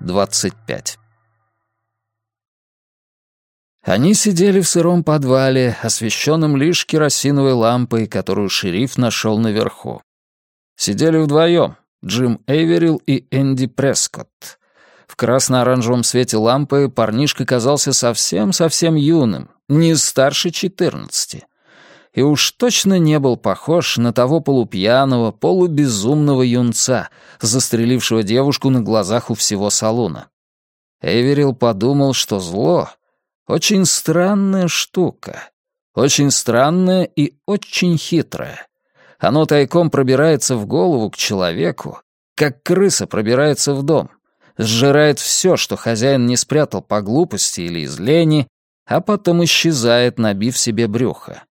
25. Они сидели в сыром подвале, освещенном лишь керосиновой лампой, которую шериф нашел наверху. Сидели вдвоем, Джим Эйверил и Энди Прескотт. В красно-оранжевом свете лампы парнишка казался совсем-совсем юным, не старше четырнадцати. И уж точно не был похож на того полупьяного, полубезумного юнца, застрелившего девушку на глазах у всего салона. Эверил подумал, что зло — очень странная штука. Очень странная и очень хитрая. Оно тайком пробирается в голову к человеку, как крыса пробирается в дом — сжирает все, что хозяин не спрятал по глупости или из лени, а потом исчезает, набив себе брюхо.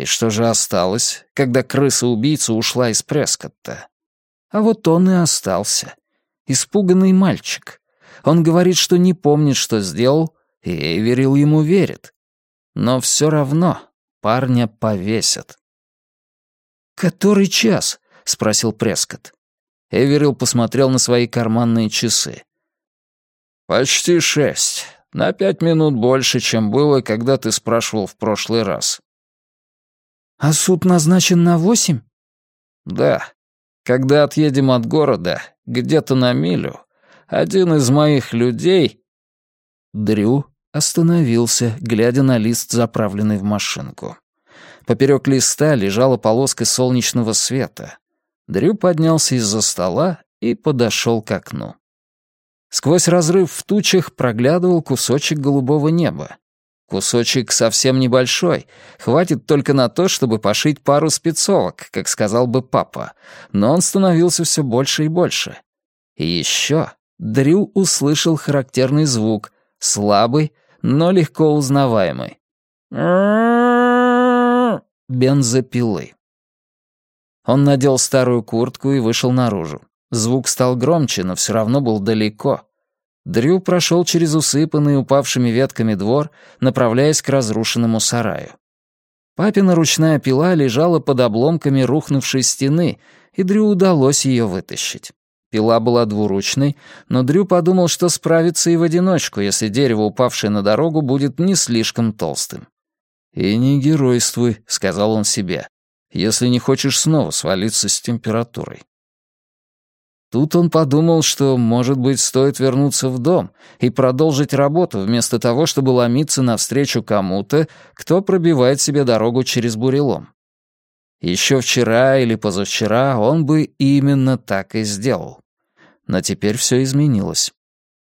И что же осталось, когда крыса-убийца ушла из Прескотта? А вот он и остался. Испуганный мальчик. Он говорит, что не помнит, что сделал, и Эйверил ему верит. Но все равно парня повесят. «Который час?» — спросил Прескотт. Эверил посмотрел на свои карманные часы. «Почти шесть. На пять минут больше, чем было, когда ты спрашивал в прошлый раз». «А суд назначен на восемь?» «Да. Когда отъедем от города, где-то на милю, один из моих людей...» Дрю остановился, глядя на лист, заправленный в машинку. Поперек листа лежала полоска солнечного света. Дрю поднялся из-за стола и подошел к окну. Сквозь разрыв в тучах проглядывал кусочек голубого неба. Кусочек совсем небольшой, хватит только на то, чтобы пошить пару спецовок, как сказал бы папа, но он становился все больше и больше. И еще Дрю услышал характерный звук, слабый, но легко узнаваемый. Бензопилы. Он надел старую куртку и вышел наружу. Звук стал громче, но все равно был далеко. Дрю прошел через усыпанный упавшими ветками двор, направляясь к разрушенному сараю. Папина ручная пила лежала под обломками рухнувшей стены, и Дрю удалось ее вытащить. Пила была двуручной, но Дрю подумал, что справится и в одиночку, если дерево, упавшее на дорогу, будет не слишком толстым. «И не геройствуй», — сказал он себе если не хочешь снова свалиться с температурой. Тут он подумал, что, может быть, стоит вернуться в дом и продолжить работу, вместо того, чтобы ломиться навстречу кому-то, кто пробивает себе дорогу через бурелом. Еще вчера или позавчера он бы именно так и сделал. Но теперь все изменилось.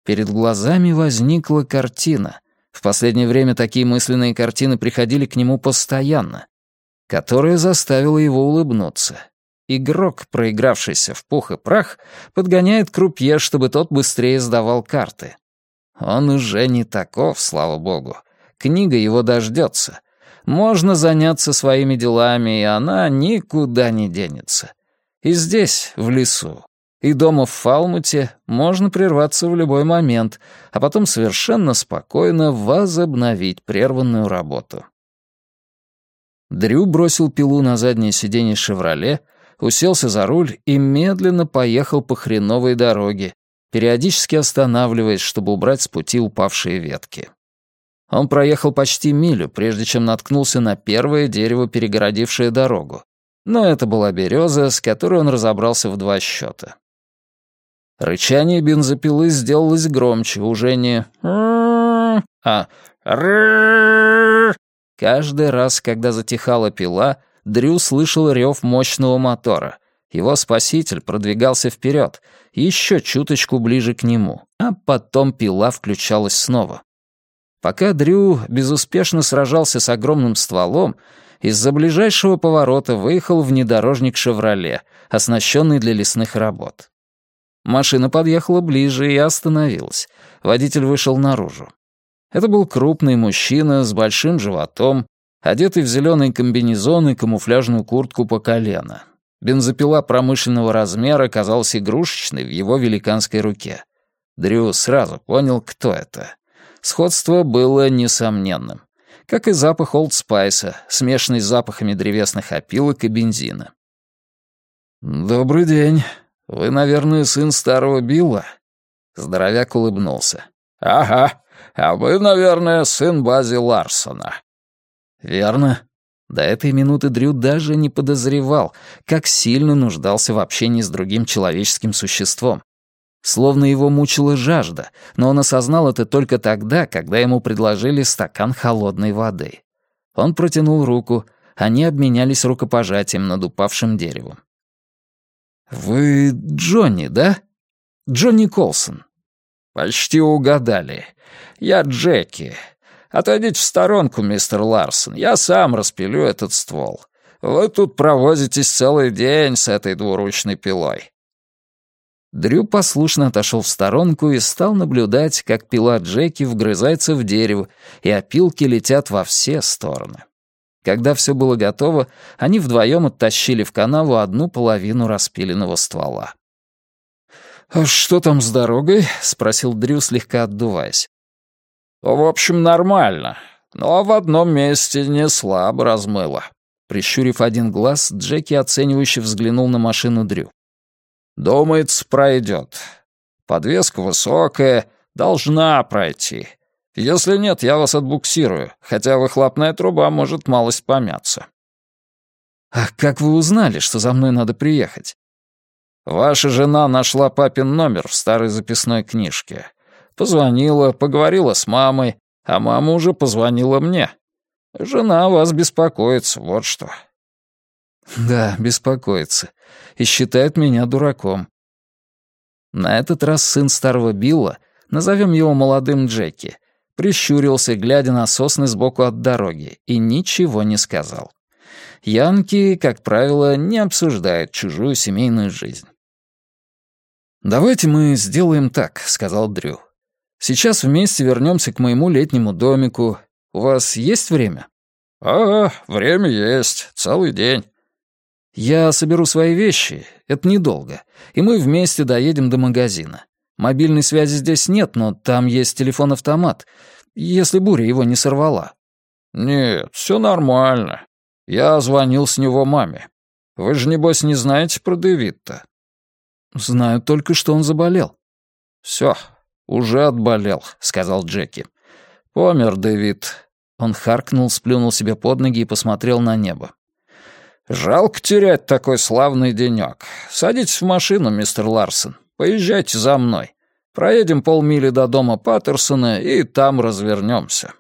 Перед глазами возникла картина. В последнее время такие мысленные картины приходили к нему постоянно которая заставила его улыбнуться. Игрок, проигравшийся в пух и прах, подгоняет крупье, чтобы тот быстрее сдавал карты. Он уже не таков, слава богу. Книга его дождется. Можно заняться своими делами, и она никуда не денется. И здесь, в лесу, и дома в Фалмуте можно прерваться в любой момент, а потом совершенно спокойно возобновить прерванную работу. Дрю бросил пилу на заднее сиденье «Шевроле», уселся за руль и медленно поехал по хреновой дороге, периодически останавливаясь, чтобы убрать с пути упавшие ветки. Он проехал почти милю, прежде чем наткнулся на первое дерево, перегородившее дорогу. Но это была береза, с которой он разобрался в два счета. Рычание бензопилы сделалось громче, уже не а Каждый раз, когда затихала пила, Дрю слышал рев мощного мотора. Его спаситель продвигался вперед, еще чуточку ближе к нему, а потом пила включалась снова. Пока Дрю безуспешно сражался с огромным стволом, из-за ближайшего поворота выехал внедорожник «Шевроле», оснащенный для лесных работ. Машина подъехала ближе и остановилась. Водитель вышел наружу. Это был крупный мужчина с большим животом, одетый в зеленый комбинезон и камуфляжную куртку по колено. Бензопила промышленного размера казалась игрушечной в его великанской руке. Дрю сразу понял, кто это. Сходство было несомненным. Как и запах Олд Спайса, смешанный с запахами древесных опилок и бензина. «Добрый день. Вы, наверное, сын старого Билла?» Здоровяк улыбнулся. «Ага, а вы, наверное, сын Бази Ларсона». «Верно». До этой минуты Дрю даже не подозревал, как сильно нуждался в общении с другим человеческим существом. Словно его мучила жажда, но он осознал это только тогда, когда ему предложили стакан холодной воды. Он протянул руку, они обменялись рукопожатием над упавшим деревом. «Вы Джонни, да? Джонни Колсон?» «Почти угадали. Я Джеки. Отойдите в сторонку, мистер Ларсон. Я сам распилю этот ствол. Вы тут провозитесь целый день с этой двуручной пилой». Дрю послушно отошел в сторонку и стал наблюдать, как пила Джеки вгрызается в дерево, и опилки летят во все стороны. Когда все было готово, они вдвоем оттащили в канаву одну половину распиленного ствола. «А что там с дорогой?» — спросил Дрю, слегка отдуваясь. «В общем, нормально, но в одном месте не слабо размыло». Прищурив один глаз, Джеки оценивающе взглянул на машину Дрю. «Думается, пройдет. Подвеска высокая, должна пройти. Если нет, я вас отбуксирую, хотя выхлопная труба может малость помяться». «А как вы узнали, что за мной надо приехать?» «Ваша жена нашла папин номер в старой записной книжке. Позвонила, поговорила с мамой, а мама уже позвонила мне. Жена вас беспокоится, вот что». «Да, беспокоится. И считает меня дураком». На этот раз сын старого Билла, назовем его молодым Джеки, прищурился, глядя на сосны сбоку от дороги, и ничего не сказал. Янки, как правило, не обсуждают чужую семейную жизнь. «Давайте мы сделаем так», — сказал Дрю. «Сейчас вместе вернемся к моему летнему домику. У вас есть время?» «А, время есть. Целый день». «Я соберу свои вещи. Это недолго. И мы вместе доедем до магазина. Мобильной связи здесь нет, но там есть телефон-автомат, если буря его не сорвала». «Нет, все нормально. Я звонил с него маме. Вы же, небось, не знаете про Дэвид-то?» «Знаю только, что он заболел». «Все, уже отболел», — сказал Джеки. «Помер Дэвид». Он харкнул, сплюнул себе под ноги и посмотрел на небо. «Жалко терять такой славный денек. Садитесь в машину, мистер Ларсон. Поезжайте за мной. Проедем полмили до дома Паттерсона и там развернемся.